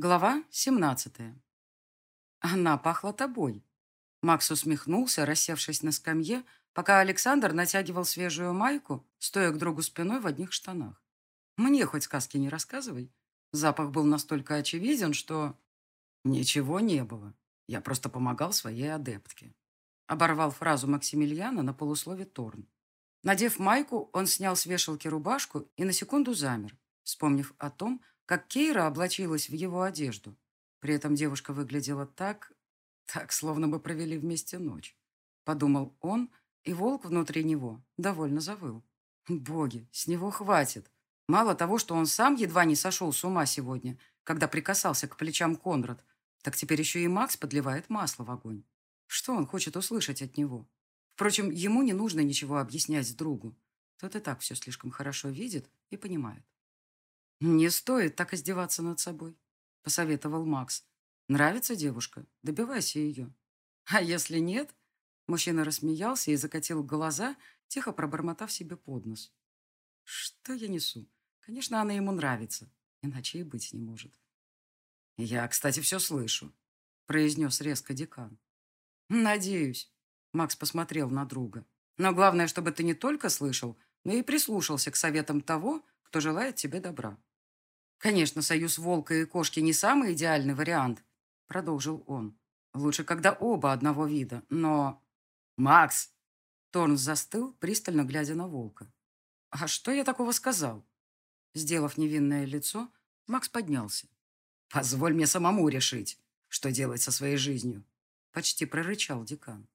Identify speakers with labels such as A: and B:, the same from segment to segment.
A: Глава 17. Она пахла тобой. Макс усмехнулся, рассевшись на скамье, пока Александр натягивал свежую майку, стоя к другу спиной в одних штанах. Мне хоть сказки не рассказывай. Запах был настолько очевиден, что... Ничего не было. Я просто помогал своей адептке. Оборвал фразу Максимилиана на полуслове Торн. Надев майку, он снял с вешалки рубашку и на секунду замер, вспомнив о том, как Кейра облачилась в его одежду. При этом девушка выглядела так, так, словно бы провели вместе ночь. Подумал он, и волк внутри него довольно завыл. Боги, с него хватит. Мало того, что он сам едва не сошел с ума сегодня, когда прикасался к плечам Конрад, так теперь еще и Макс подливает масло в огонь. Что он хочет услышать от него? Впрочем, ему не нужно ничего объяснять другу. Тот и так все слишком хорошо видит и понимает. «Не стоит так издеваться над собой», — посоветовал Макс. «Нравится девушка? Добивайся ее». «А если нет?» Мужчина рассмеялся и закатил глаза, тихо пробормотав себе под нос. «Что я несу? Конечно, она ему нравится, иначе и быть не может». «Я, кстати, все слышу», — произнес резко декан. «Надеюсь», — Макс посмотрел на друга. «Но главное, чтобы ты не только слышал, но и прислушался к советам того, кто желает тебе добра». «Конечно, союз волка и кошки не самый идеальный вариант», — продолжил он. «Лучше, когда оба одного вида, но...» «Макс!» Торн застыл, пристально глядя на волка. «А что я такого сказал?» Сделав невинное лицо, Макс поднялся. «Позволь мне самому решить, что делать со своей жизнью», — почти прорычал декан.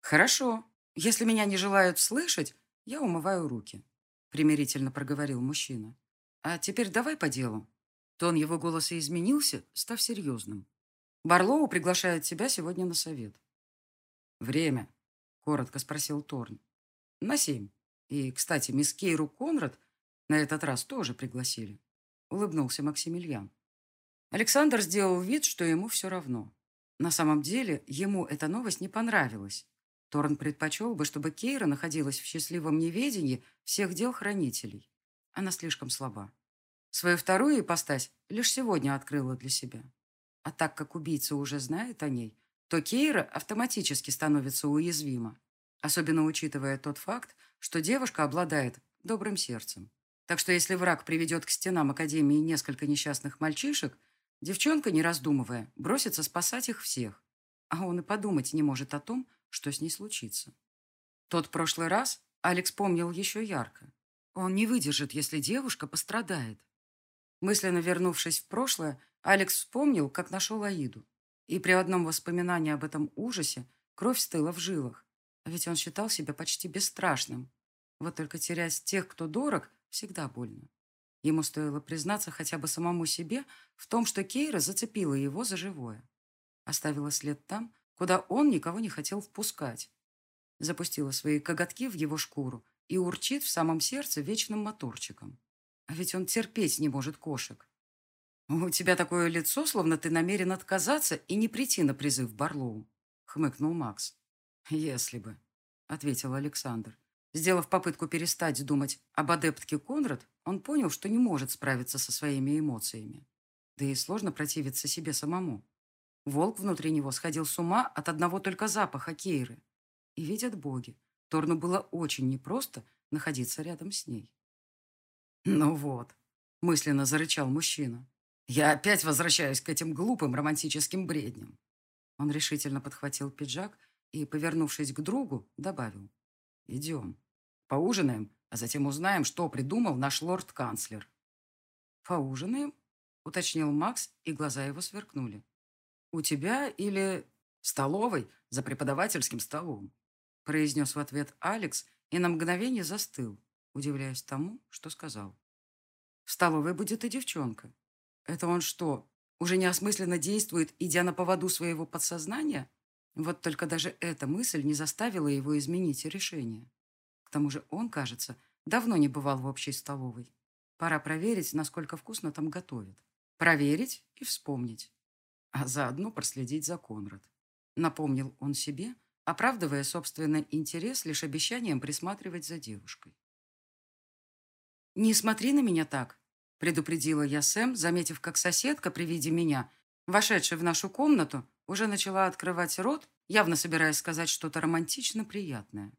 A: «Хорошо. Если меня не желают слышать, я умываю руки», — примирительно проговорил мужчина. А теперь давай по делу. Тон его голоса изменился, став серьезным. Барлоу приглашает тебя сегодня на совет. Время, коротко спросил Торн. На семь. И, кстати, мисс Кейру Конрад на этот раз тоже пригласили. Улыбнулся Максимилиан. Александр сделал вид, что ему все равно. На самом деле, ему эта новость не понравилась. Торн предпочел бы, чтобы Кейра находилась в счастливом неведении всех дел хранителей. Она слишком слаба. Свою вторую ипостась лишь сегодня открыла для себя. А так как убийца уже знает о ней, то Кейра автоматически становится уязвима. Особенно учитывая тот факт, что девушка обладает добрым сердцем. Так что если враг приведет к стенам Академии несколько несчастных мальчишек, девчонка, не раздумывая, бросится спасать их всех. А он и подумать не может о том, что с ней случится. Тот прошлый раз Алекс помнил еще ярко. Он не выдержит, если девушка пострадает. Мысленно вернувшись в прошлое, Алекс вспомнил, как нашел Аиду. И при одном воспоминании об этом ужасе кровь стыла в жилах. А ведь он считал себя почти бесстрашным. Вот только терять тех, кто дорог, всегда больно. Ему стоило признаться хотя бы самому себе в том, что Кейра зацепила его за живое. Оставила след там, куда он никого не хотел впускать. Запустила свои коготки в его шкуру и урчит в самом сердце вечным моторчиком. А ведь он терпеть не может кошек. «У тебя такое лицо, словно ты намерен отказаться и не прийти на призыв Барлоу», — хмыкнул Макс. «Если бы», — ответил Александр. Сделав попытку перестать думать об адептке Конрад, он понял, что не может справиться со своими эмоциями. Да и сложно противиться себе самому. Волк внутри него сходил с ума от одного только запаха Кейры. И видят боги, Торну было очень непросто находиться рядом с ней. «Ну вот», — мысленно зарычал мужчина, «я опять возвращаюсь к этим глупым романтическим бредням». Он решительно подхватил пиджак и, повернувшись к другу, добавил, «Идем, поужинаем, а затем узнаем, что придумал наш лорд-канцлер». «Поужинаем?» — уточнил Макс, и глаза его сверкнули. «У тебя или в столовой за преподавательским столом?» Произнес в ответ Алекс и на мгновение застыл, удивляясь тому, что сказал. В столовой будет и девчонка. Это он что, уже неосмысленно действует, идя на поводу своего подсознания? Вот только даже эта мысль не заставила его изменить решение. К тому же он, кажется, давно не бывал в общей столовой. Пора проверить, насколько вкусно там готовят. Проверить и вспомнить. А заодно проследить за Конрад. Напомнил он себе, оправдывая собственный интерес лишь обещанием присматривать за девушкой. «Не смотри на меня так», Предупредила я Сэм, заметив, как соседка при виде меня, вошедшая в нашу комнату, уже начала открывать рот, явно собираясь сказать что-то романтично приятное.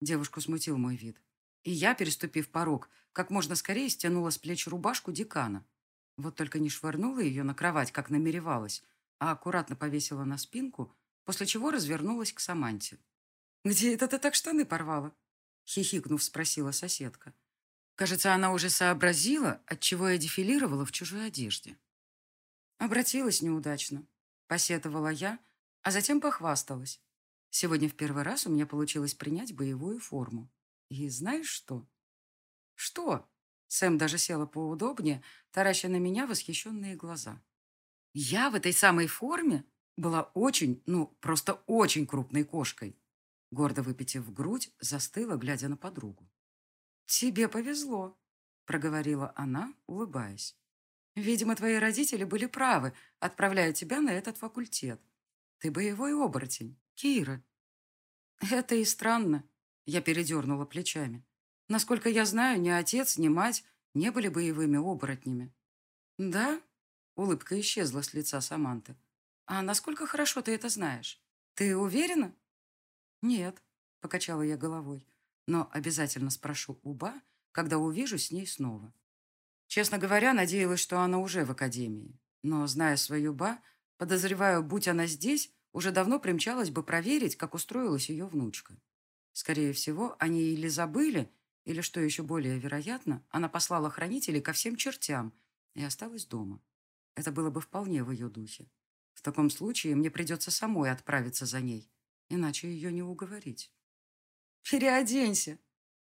A: Девушку смутил мой вид. И я, переступив порог, как можно скорее стянула с плеч рубашку декана. Вот только не швырнула ее на кровать, как намеревалась, а аккуратно повесила на спинку, после чего развернулась к Саманте. «Где это ты так штаны порвала?» Хихикнув, спросила соседка. Кажется, она уже сообразила, отчего я дефилировала в чужой одежде. Обратилась неудачно. Посетовала я, а затем похвасталась. Сегодня в первый раз у меня получилось принять боевую форму. И знаешь что? Что? Сэм даже села поудобнее, тараща на меня восхищенные глаза. Я в этой самой форме была очень, ну, просто очень крупной кошкой. Гордо выпитив грудь, застыла, глядя на подругу. «Тебе повезло», — проговорила она, улыбаясь. «Видимо, твои родители были правы, отправляя тебя на этот факультет. Ты боевой оборотень, Кира». «Это и странно», — я передернула плечами. «Насколько я знаю, ни отец, ни мать не были боевыми оборотнями». «Да?» — улыбка исчезла с лица Саманты. «А насколько хорошо ты это знаешь? Ты уверена?» «Нет», — покачала я головой но обязательно спрошу у Ба, когда увижу с ней снова. Честно говоря, надеялась, что она уже в академии. Но, зная свою Ба, подозреваю, будь она здесь, уже давно примчалась бы проверить, как устроилась ее внучка. Скорее всего, они или забыли, или, что еще более вероятно, она послала хранителей ко всем чертям и осталась дома. Это было бы вполне в ее духе. В таком случае мне придется самой отправиться за ней, иначе ее не уговорить. «Переоденься!»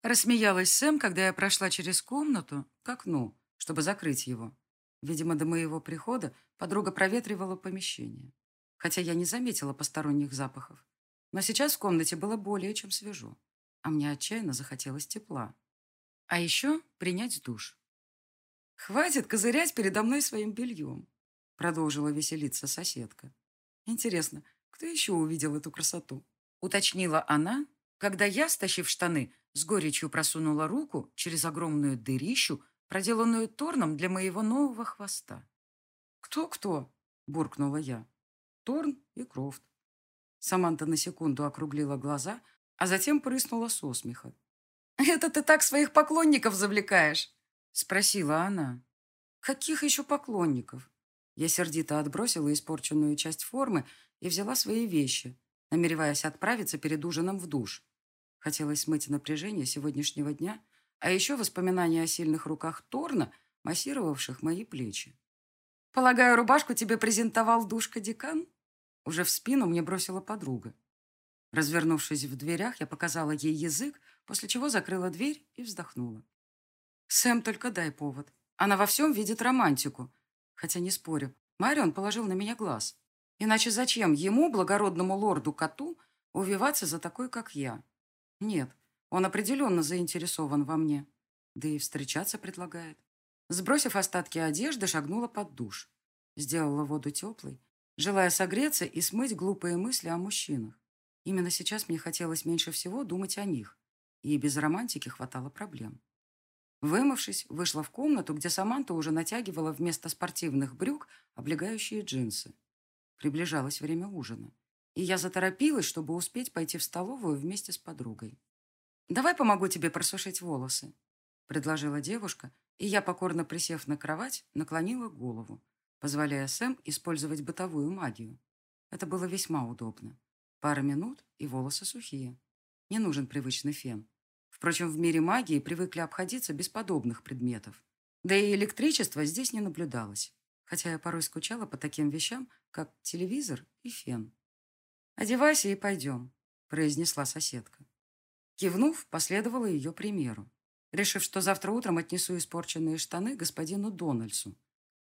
A: Рассмеялась Сэм, когда я прошла через комнату к окну, чтобы закрыть его. Видимо, до моего прихода подруга проветривала помещение. Хотя я не заметила посторонних запахов. Но сейчас в комнате было более чем свежо. А мне отчаянно захотелось тепла. А еще принять душ. «Хватит козырять передо мной своим бельем», продолжила веселиться соседка. «Интересно, кто еще увидел эту красоту?» уточнила она, когда я, стащив штаны, с горечью просунула руку через огромную дырищу, проделанную Торном для моего нового хвоста. «Кто-кто?» – буркнула я. «Торн и Крофт». Саманта на секунду округлила глаза, а затем прыснула со смеха. «Это ты так своих поклонников завлекаешь?» – спросила она. «Каких еще поклонников?» Я сердито отбросила испорченную часть формы и взяла свои вещи, намереваясь отправиться перед ужином в душ. Хотелось смыть напряжение сегодняшнего дня, а еще воспоминания о сильных руках Торна, массировавших мои плечи. «Полагаю, рубашку тебе презентовал душка-декан?» Уже в спину мне бросила подруга. Развернувшись в дверях, я показала ей язык, после чего закрыла дверь и вздохнула. «Сэм, только дай повод. Она во всем видит романтику. Хотя не спорю, Марион положил на меня глаз. Иначе зачем ему, благородному лорду-коту, увиваться за такой, как я? Нет, он определенно заинтересован во мне. Да и встречаться предлагает. Сбросив остатки одежды, шагнула под душ. Сделала воду теплой, желая согреться и смыть глупые мысли о мужчинах. Именно сейчас мне хотелось меньше всего думать о них. И без романтики хватало проблем. Вымывшись, вышла в комнату, где Саманта уже натягивала вместо спортивных брюк облегающие джинсы. Приближалось время ужина, и я заторопилась, чтобы успеть пойти в столовую вместе с подругой. «Давай помогу тебе просушить волосы», — предложила девушка, и я, покорно присев на кровать, наклонила голову, позволяя Сэм использовать бытовую магию. Это было весьма удобно. Пара минут, и волосы сухие. Не нужен привычный фен. Впрочем, в мире магии привыкли обходиться без подобных предметов. Да и электричества здесь не наблюдалось хотя я порой скучала по таким вещам, как телевизор и фен. «Одевайся и пойдем», — произнесла соседка. Кивнув, последовала ее примеру, решив, что завтра утром отнесу испорченные штаны господину Дональдсу,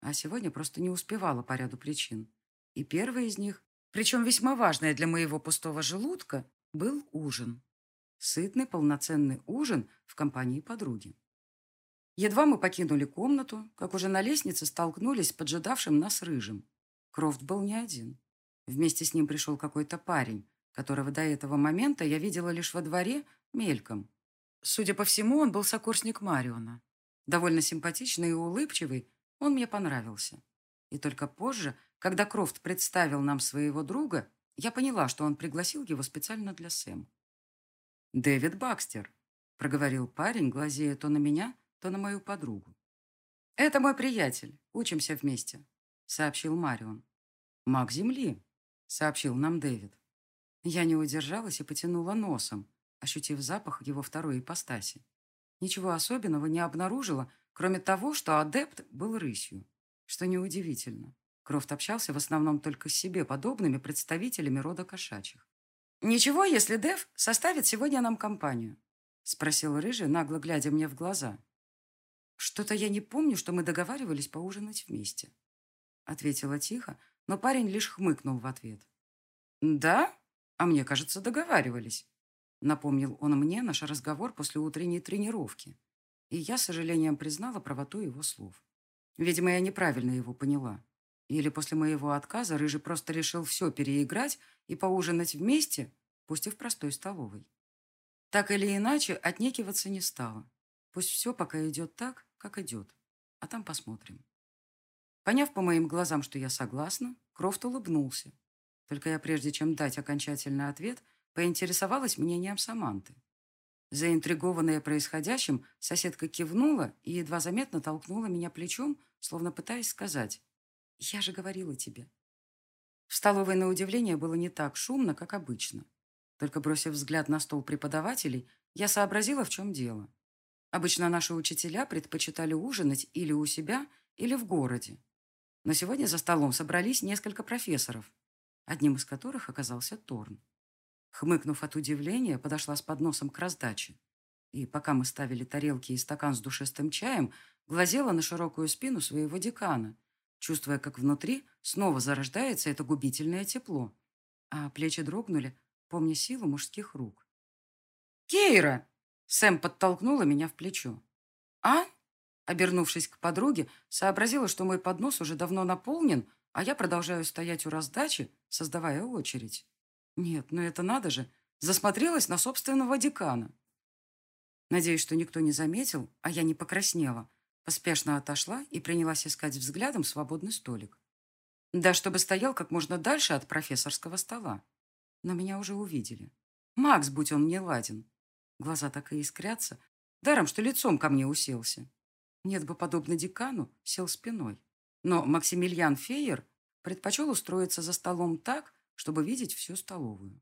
A: а сегодня просто не успевала по ряду причин. И первый из них, причем весьма важное для моего пустого желудка, был ужин. Сытный, полноценный ужин в компании подруги. Едва мы покинули комнату, как уже на лестнице столкнулись с поджидавшим нас рыжим. Крофт был не один. Вместе с ним пришел какой-то парень, которого до этого момента я видела лишь во дворе мельком. Судя по всему, он был сокурсник Мариона. Довольно симпатичный и улыбчивый, он мне понравился. И только позже, когда Крофт представил нам своего друга, я поняла, что он пригласил его специально для Сэм. «Дэвид Бакстер», — проговорил парень, глазея то на меня, то на мою подругу. «Это мой приятель. Учимся вместе», — сообщил Марион. «Маг Земли», — сообщил нам Дэвид. Я не удержалась и потянула носом, ощутив запах его второй ипостаси. Ничего особенного не обнаружила, кроме того, что адепт был рысью. Что неудивительно. Крофт общался в основном только с себе подобными представителями рода кошачьих. «Ничего, если Дев составит сегодня нам компанию?» — спросил Рыжий, нагло глядя мне в глаза. «Что-то я не помню, что мы договаривались поужинать вместе», — ответила тихо, но парень лишь хмыкнул в ответ. «Да? А мне кажется, договаривались», — напомнил он мне наш разговор после утренней тренировки. И я, с сожалением, признала правоту его слов. Видимо, я неправильно его поняла. Или после моего отказа Рыжий просто решил все переиграть и поужинать вместе, пусть и в простой столовой. Так или иначе, отнекиваться не стало. Пусть все пока идет так, как идет. А там посмотрим. Поняв по моим глазам, что я согласна, Крофт улыбнулся. Только я, прежде чем дать окончательный ответ, поинтересовалась мнением Саманты. Заинтригованная происходящим, соседка кивнула и едва заметно толкнула меня плечом, словно пытаясь сказать «Я же говорила тебе». В столовой, на удивление, было не так шумно, как обычно. Только бросив взгляд на стол преподавателей, я сообразила, в чем дело. Обычно наши учителя предпочитали ужинать или у себя, или в городе. Но сегодня за столом собрались несколько профессоров, одним из которых оказался Торн. Хмыкнув от удивления, подошла с подносом к раздаче. И пока мы ставили тарелки и стакан с душистым чаем, глазела на широкую спину своего декана, чувствуя, как внутри снова зарождается это губительное тепло. А плечи дрогнули, помня силу мужских рук. «Кейра!» Сэм подтолкнула меня в плечо. «А?» Обернувшись к подруге, сообразила, что мой поднос уже давно наполнен, а я продолжаю стоять у раздачи, создавая очередь. Нет, ну это надо же. Засмотрелась на собственного декана. Надеюсь, что никто не заметил, а я не покраснела. Поспешно отошла и принялась искать взглядом свободный столик. Да, чтобы стоял как можно дальше от профессорского стола. Но меня уже увидели. Макс, будь он не ладен. Глаза так и искрятся. Даром, что лицом ко мне уселся. Нет бы, подобно декану, сел спиной. Но Максимилиан Фейер предпочел устроиться за столом так, чтобы видеть всю столовую.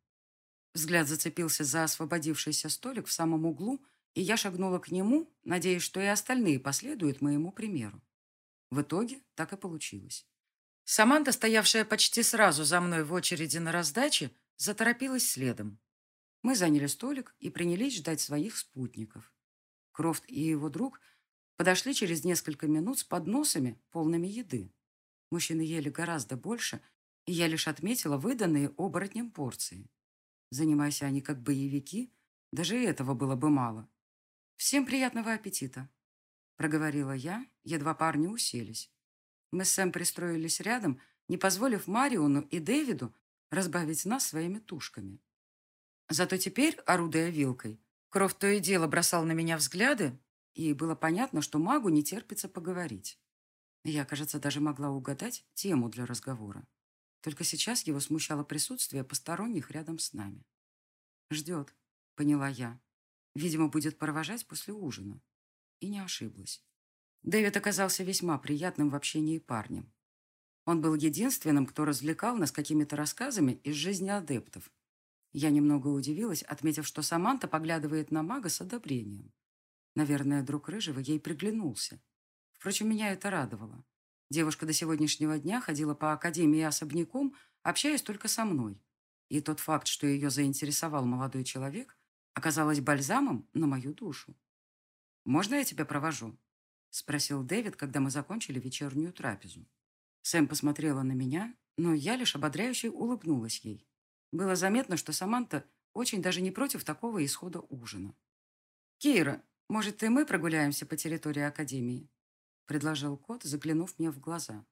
A: Взгляд зацепился за освободившийся столик в самом углу, и я шагнула к нему, надеясь, что и остальные последуют моему примеру. В итоге так и получилось. Саманта, стоявшая почти сразу за мной в очереди на раздаче, заторопилась следом. Мы заняли столик и принялись ждать своих спутников. Крофт и его друг подошли через несколько минут с подносами, полными еды. Мужчины ели гораздо больше, и я лишь отметила выданные оборотнем порции. Занимайся они как боевики, даже этого было бы мало. «Всем приятного аппетита!» — проговорила я, едва парни уселись. Мы с Сэм пристроились рядом, не позволив Мариону и Дэвиду разбавить нас своими тушками. Зато теперь, орудуя вилкой, Крофт то и дело бросал на меня взгляды, и было понятно, что магу не терпится поговорить. Я, кажется, даже могла угадать тему для разговора. Только сейчас его смущало присутствие посторонних рядом с нами. «Ждет», — поняла я. «Видимо, будет провожать после ужина». И не ошиблась. Дэвид оказался весьма приятным в общении парнем. Он был единственным, кто развлекал нас какими-то рассказами из жизни адептов, я немного удивилась, отметив, что Саманта поглядывает на мага с одобрением. Наверное, друг Рыжего ей приглянулся. Впрочем, меня это радовало. Девушка до сегодняшнего дня ходила по академии особняком, общаясь только со мной. И тот факт, что ее заинтересовал молодой человек, оказалось бальзамом на мою душу. «Можно я тебя провожу?» — спросил Дэвид, когда мы закончили вечернюю трапезу. Сэм посмотрела на меня, но я лишь ободряюще улыбнулась ей. Было заметно, что Саманта очень даже не против такого исхода ужина. «Кейра, может, и мы прогуляемся по территории Академии?» — предложил кот, заглянув мне в глаза.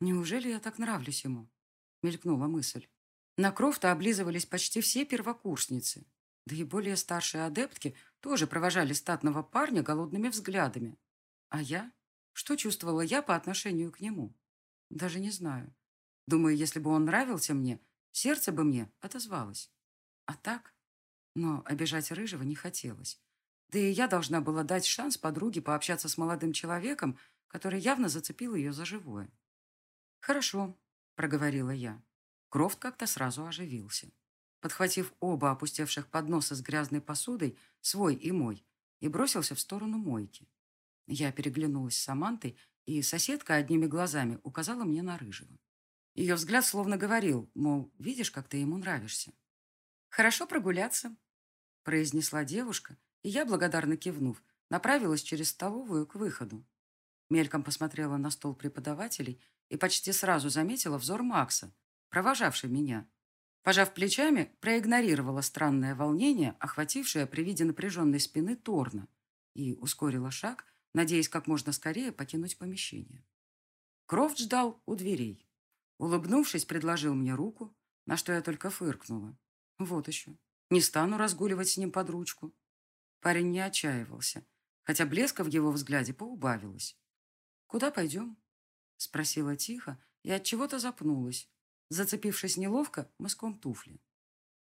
A: «Неужели я так нравлюсь ему?» — мелькнула мысль. На Крофта облизывались почти все первокурсницы. Да и более старшие адептки тоже провожали статного парня голодными взглядами. А я? Что чувствовала я по отношению к нему? Даже не знаю. Думаю, если бы он нравился мне, сердце бы мне отозвалось. А так? Но обижать Рыжего не хотелось. Да и я должна была дать шанс подруге пообщаться с молодым человеком, который явно зацепил ее за живое. «Хорошо», — проговорила я. Крофт как-то сразу оживился. Подхватив оба опустевших подноса с грязной посудой, свой и мой, и бросился в сторону мойки. Я переглянулась с Самантой, и соседка одними глазами указала мне на Рыжего. Ее взгляд словно говорил, мол, видишь, как ты ему нравишься. «Хорошо прогуляться», — произнесла девушка, и я, благодарно кивнув, направилась через столовую к выходу. Мельком посмотрела на стол преподавателей и почти сразу заметила взор Макса, провожавший меня. Пожав плечами, проигнорировала странное волнение, охватившее при виде напряженной спины Торна, и ускорила шаг, надеясь как можно скорее покинуть помещение. Крофт ждал у дверей. Улыбнувшись, предложил мне руку, на что я только фыркнула. Вот еще. Не стану разгуливать с ним под ручку. Парень не отчаивался, хотя блеска в его взгляде поубавилось. «Куда пойдем?» — спросила тихо и от чего то запнулась, зацепившись неловко мыском туфли.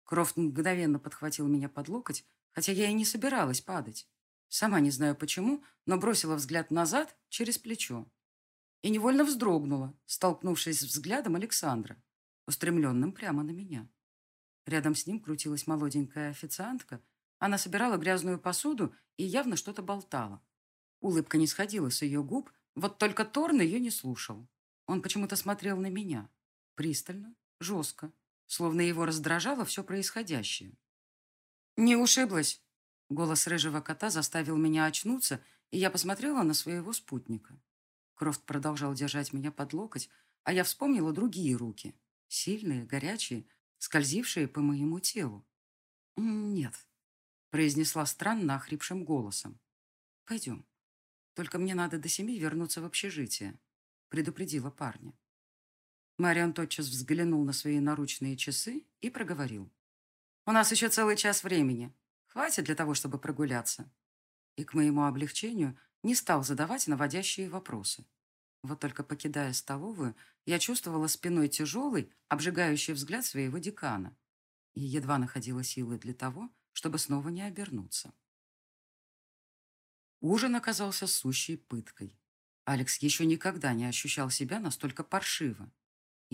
A: Крофт мгновенно подхватил меня под локоть, хотя я и не собиралась падать. Сама не знаю почему, но бросила взгляд назад через плечо. И невольно вздрогнула, столкнувшись с взглядом Александра, устремленным прямо на меня. Рядом с ним крутилась молоденькая официантка. Она собирала грязную посуду и явно что-то болтала. Улыбка не сходила с ее губ, вот только Торн ее не слушал. Он почему-то смотрел на меня. Пристально, жестко, словно его раздражало все происходящее. «Не ушиблась!» Голос рыжего кота заставил меня очнуться, и я посмотрела на своего спутника. Крофт продолжал держать меня под локоть, а я вспомнила другие руки. Сильные, горячие, скользившие по моему телу. «Нет», — произнесла странно охрипшим голосом. «Пойдем. Только мне надо до семи вернуться в общежитие», — предупредила парня. Марион тотчас взглянул на свои наручные часы и проговорил. «У нас еще целый час времени. Хватит для того, чтобы прогуляться». И к моему облегчению не стал задавать наводящие вопросы. Вот только покидая столовую, я чувствовала спиной тяжелый, обжигающий взгляд своего декана и едва находила силы для того, чтобы снова не обернуться. Ужин оказался сущей пыткой. Алекс еще никогда не ощущал себя настолько паршиво.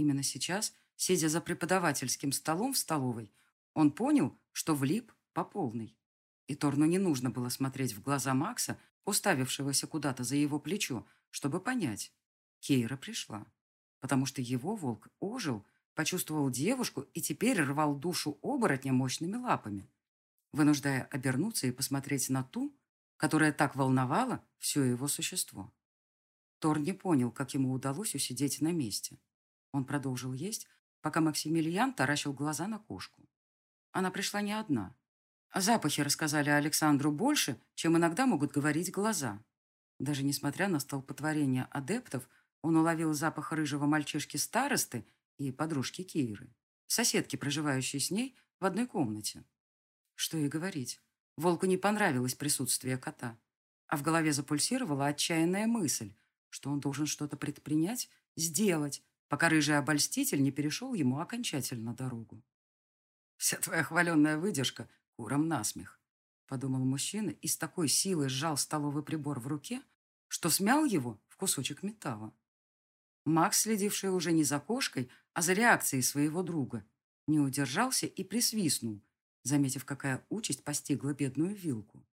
A: Именно сейчас, сидя за преподавательским столом в столовой, он понял, что влип по полной. И Торну не нужно было смотреть в глаза Макса, уставившегося куда-то за его плечо, чтобы понять, Кейра пришла, потому что его волк ожил, почувствовал девушку и теперь рвал душу оборотня мощными лапами, вынуждая обернуться и посмотреть на ту, которая так волновала все его существо. Тор не понял, как ему удалось усидеть на месте. Он продолжил есть, пока Максимилиан таращил глаза на кошку. Она пришла не одна. Запахи рассказали Александру больше, чем иногда могут говорить глаза. Даже несмотря на столпотворение адептов, он уловил запах рыжего мальчишки-старосты и подружки Киры, соседки, проживающей с ней в одной комнате. Что и говорить, волку не понравилось присутствие кота, а в голове запульсировала отчаянная мысль, что он должен что-то предпринять, сделать, пока рыжий обольститель не перешел ему окончательно дорогу. «Вся твоя хваленная выдержка куром насмех», — подумал мужчина и с такой силой сжал столовый прибор в руке, что смял его в кусочек металла. Макс, следивший уже не за кошкой, а за реакцией своего друга, не удержался и присвистнул, заметив, какая участь постигла бедную вилку.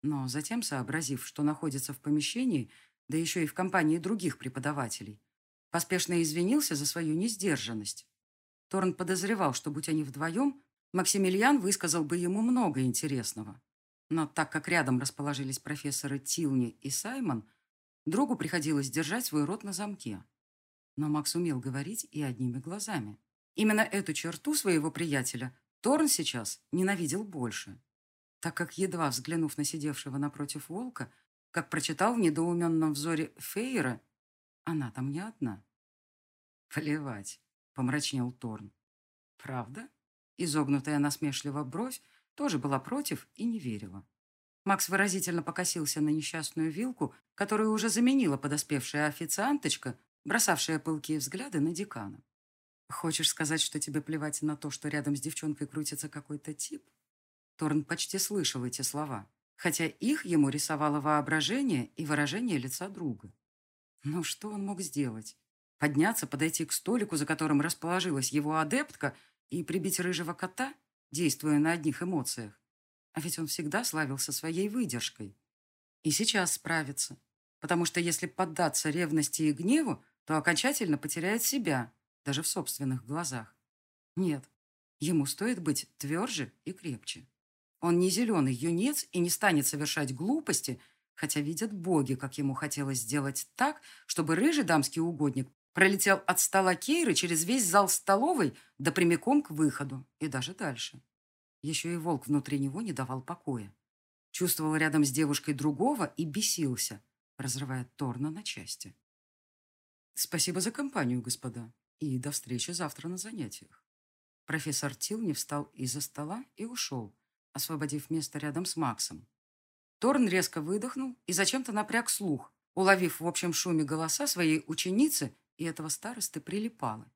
A: Но затем, сообразив, что находится в помещении, да еще и в компании других преподавателей, поспешно извинился за свою несдержанность. Торн подозревал, что, будь они вдвоем, Максимилиан высказал бы ему много интересного. Но так как рядом расположились профессоры Тилни и Саймон, другу приходилось держать свой рот на замке. Но Макс умел говорить и одними глазами. Именно эту черту своего приятеля Торн сейчас ненавидел больше, так как, едва взглянув на сидевшего напротив волка, как прочитал в недоуменном взоре Фейера, она там не одна. «Плевать», — помрачнел Торн. «Правда?» Изогнутая насмешливо бровь тоже была против и не верила. Макс выразительно покосился на несчастную вилку, которую уже заменила подоспевшая официанточка, бросавшая пылкие взгляды на декана. «Хочешь сказать, что тебе плевать на то, что рядом с девчонкой крутится какой-то тип?» Торн почти слышал эти слова, хотя их ему рисовало воображение и выражение лица друга. Но что он мог сделать? Подняться, подойти к столику, за которым расположилась его адептка, и прибить рыжего кота, действуя на одних эмоциях? А ведь он всегда славился своей выдержкой. И сейчас справится. Потому что если поддаться ревности и гневу, то окончательно потеряет себя, даже в собственных глазах. Нет, ему стоит быть тверже и крепче. Он не зеленый юнец и не станет совершать глупости, хотя видят боги, как ему хотелось сделать так, чтобы рыжий дамский угодник пролетел от стола Кейры через весь зал столовой да прямиком к выходу и даже дальше. Еще и волк внутри него не давал покоя. Чувствовал рядом с девушкой другого и бесился, разрывая Торна на части. «Спасибо за компанию, господа, и до встречи завтра на занятиях». Профессор Тилни встал из-за стола и ушел, освободив место рядом с Максом. Торн резко выдохнул и зачем-то напряг слух, уловив в общем шуме голоса своей ученицы и этого старосты прилипалы.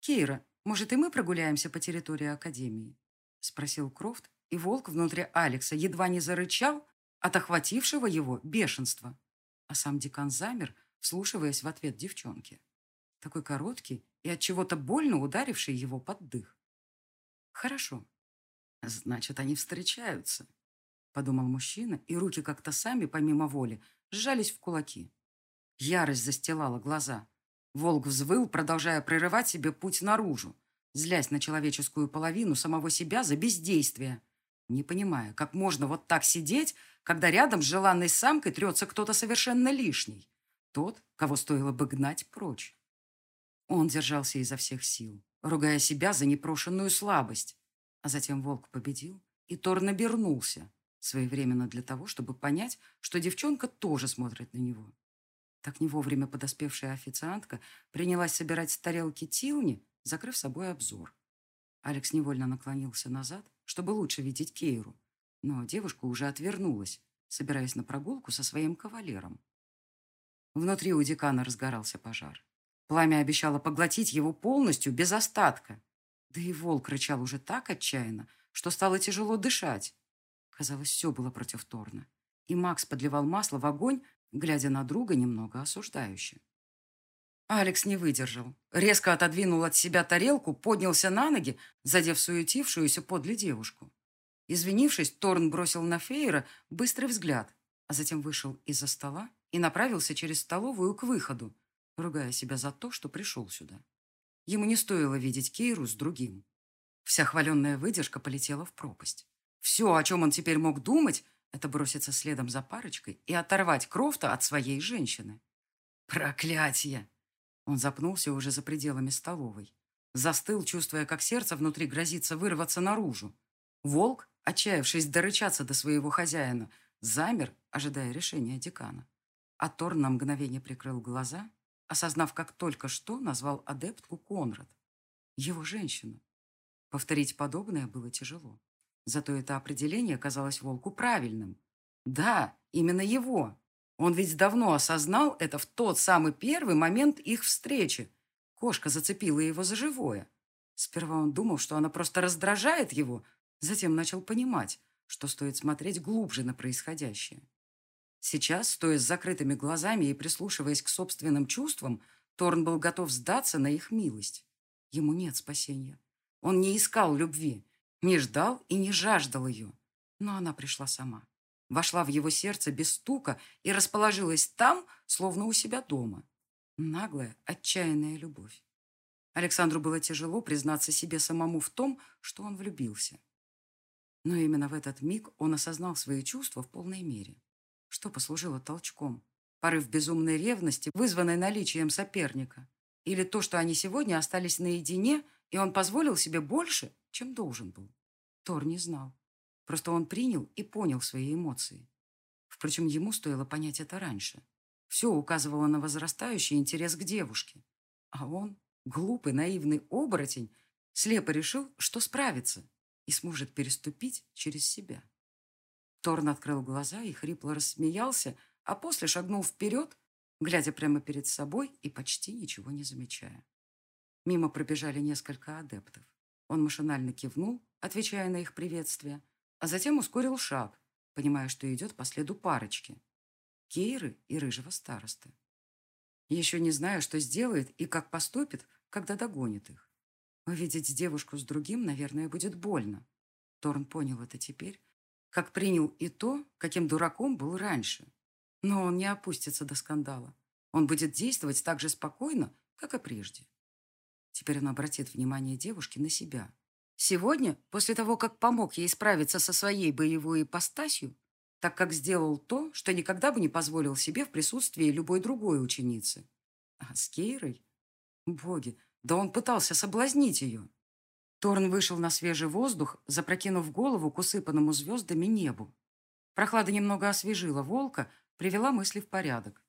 A: «Кейра, может, и мы прогуляемся по территории Академии?» спросил Крофт, и волк внутри Алекса едва не зарычал от охватившего его бешенства. А сам декан замер, вслушиваясь в ответ девчонки. Такой короткий и от чего-то больно ударивший его под дых. «Хорошо. Значит, они встречаются», — подумал мужчина, и руки как-то сами, помимо воли, сжались в кулаки. Ярость застилала глаза. Волк взвыл, продолжая прерывать себе путь наружу, злясь на человеческую половину самого себя за бездействие, не понимая, как можно вот так сидеть, когда рядом с желанной самкой трется кто-то совершенно лишний, тот, кого стоило бы гнать прочь. Он держался изо всех сил, ругая себя за непрошенную слабость, а затем волк победил, и Тор набернулся, своевременно для того, чтобы понять, что девчонка тоже смотрит на него. Так не вовремя подоспевшая официантка принялась собирать тарелки Тилни, закрыв собой обзор. Алекс невольно наклонился назад, чтобы лучше видеть Кейру, но девушка уже отвернулась, собираясь на прогулку со своим кавалером. Внутри у декана разгорался пожар. Пламя обещало поглотить его полностью, без остатка. Да и волк рычал уже так отчаянно, что стало тяжело дышать. Казалось, все было против Торна. И Макс подливал масло в огонь, глядя на друга немного осуждающе. Алекс не выдержал. Резко отодвинул от себя тарелку, поднялся на ноги, задев суетившуюся подле девушку. Извинившись, Торн бросил на Фейера быстрый взгляд, а затем вышел из-за стола и направился через столовую к выходу, ругая себя за то, что пришел сюда. Ему не стоило видеть Кейру с другим. Вся хваленная выдержка полетела в пропасть. Все, о чем он теперь мог думать, это броситься следом за парочкой и оторвать Крофта от своей женщины. Проклятие! Он запнулся уже за пределами столовой. Застыл, чувствуя, как сердце внутри грозится вырваться наружу. Волк, отчаявшись дорычаться до своего хозяина, замер, ожидая решения декана. А Тор на мгновение прикрыл глаза, осознав, как только что назвал адептку Конрад. Его женщину. Повторить подобное было тяжело. Зато это определение казалось волку правильным. Да, именно его. Он ведь давно осознал это в тот самый первый момент их встречи. Кошка зацепила его за живое. Сперва он думал, что она просто раздражает его, затем начал понимать, что стоит смотреть глубже на происходящее. Сейчас, стоя с закрытыми глазами и прислушиваясь к собственным чувствам, Торн был готов сдаться на их милость. Ему нет спасения. Он не искал любви, не ждал и не жаждал ее. Но она пришла сама вошла в его сердце без стука и расположилась там, словно у себя дома. Наглая, отчаянная любовь. Александру было тяжело признаться себе самому в том, что он влюбился. Но именно в этот миг он осознал свои чувства в полной мере. Что послужило толчком? Порыв безумной ревности, вызванной наличием соперника? Или то, что они сегодня остались наедине, и он позволил себе больше, чем должен был? Тор не знал. Просто он принял и понял свои эмоции. Впрочем, ему стоило понять это раньше. Все указывало на возрастающий интерес к девушке. А он, глупый, наивный оборотень, слепо решил, что справится и сможет переступить через себя. Торн открыл глаза и хрипло рассмеялся, а после шагнул вперед, глядя прямо перед собой и почти ничего не замечая. Мимо пробежали несколько адептов. Он машинально кивнул, отвечая на их приветствие, а затем ускорил шаг, понимая, что идет по следу парочки. Кейры и рыжего старосты. Еще не зная, что сделает и как поступит, когда догонит их. Увидеть девушку с другим, наверное, будет больно. Торн понял это теперь, как принял и то, каким дураком был раньше. Но он не опустится до скандала. Он будет действовать так же спокойно, как и прежде. Теперь он обратит внимание девушки на себя. Сегодня, после того, как помог ей справиться со своей боевой ипостасью, так как сделал то, что никогда бы не позволил себе в присутствии любой другой ученицы. А с Кейрой? Боги, да он пытался соблазнить ее. Торн вышел на свежий воздух, запрокинув голову к усыпанному звездами небу. Прохлада немного освежила волка, привела мысли в порядок.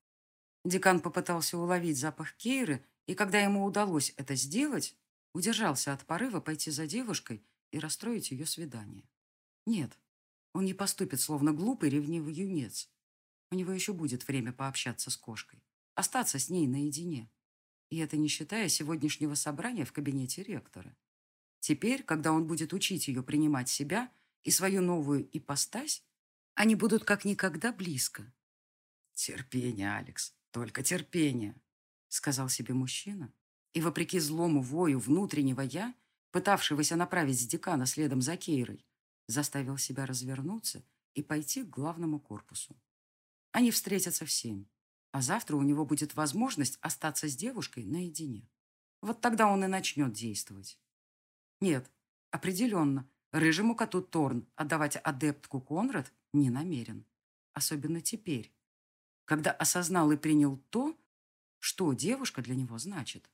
A: Декан попытался уловить запах Кейры, и когда ему удалось это сделать, удержался от порыва пойти за девушкой и расстроить ее свидание. Нет, он не поступит, словно глупый ревнивый юнец. У него еще будет время пообщаться с кошкой, остаться с ней наедине. И это не считая сегодняшнего собрания в кабинете ректора. Теперь, когда он будет учить ее принимать себя и свою новую ипостась, они будут как никогда близко. «Терпение, Алекс, только терпение», — сказал себе мужчина. И, вопреки злому вою внутреннего «я», пытавшегося направить декана следом за Кейрой, заставил себя развернуться и пойти к главному корпусу. Они встретятся в семь, а завтра у него будет возможность остаться с девушкой наедине. Вот тогда он и начнет действовать. Нет, определенно, рыжему коту Торн отдавать адептку Конрад не намерен. Особенно теперь, когда осознал и принял то, что девушка для него значит.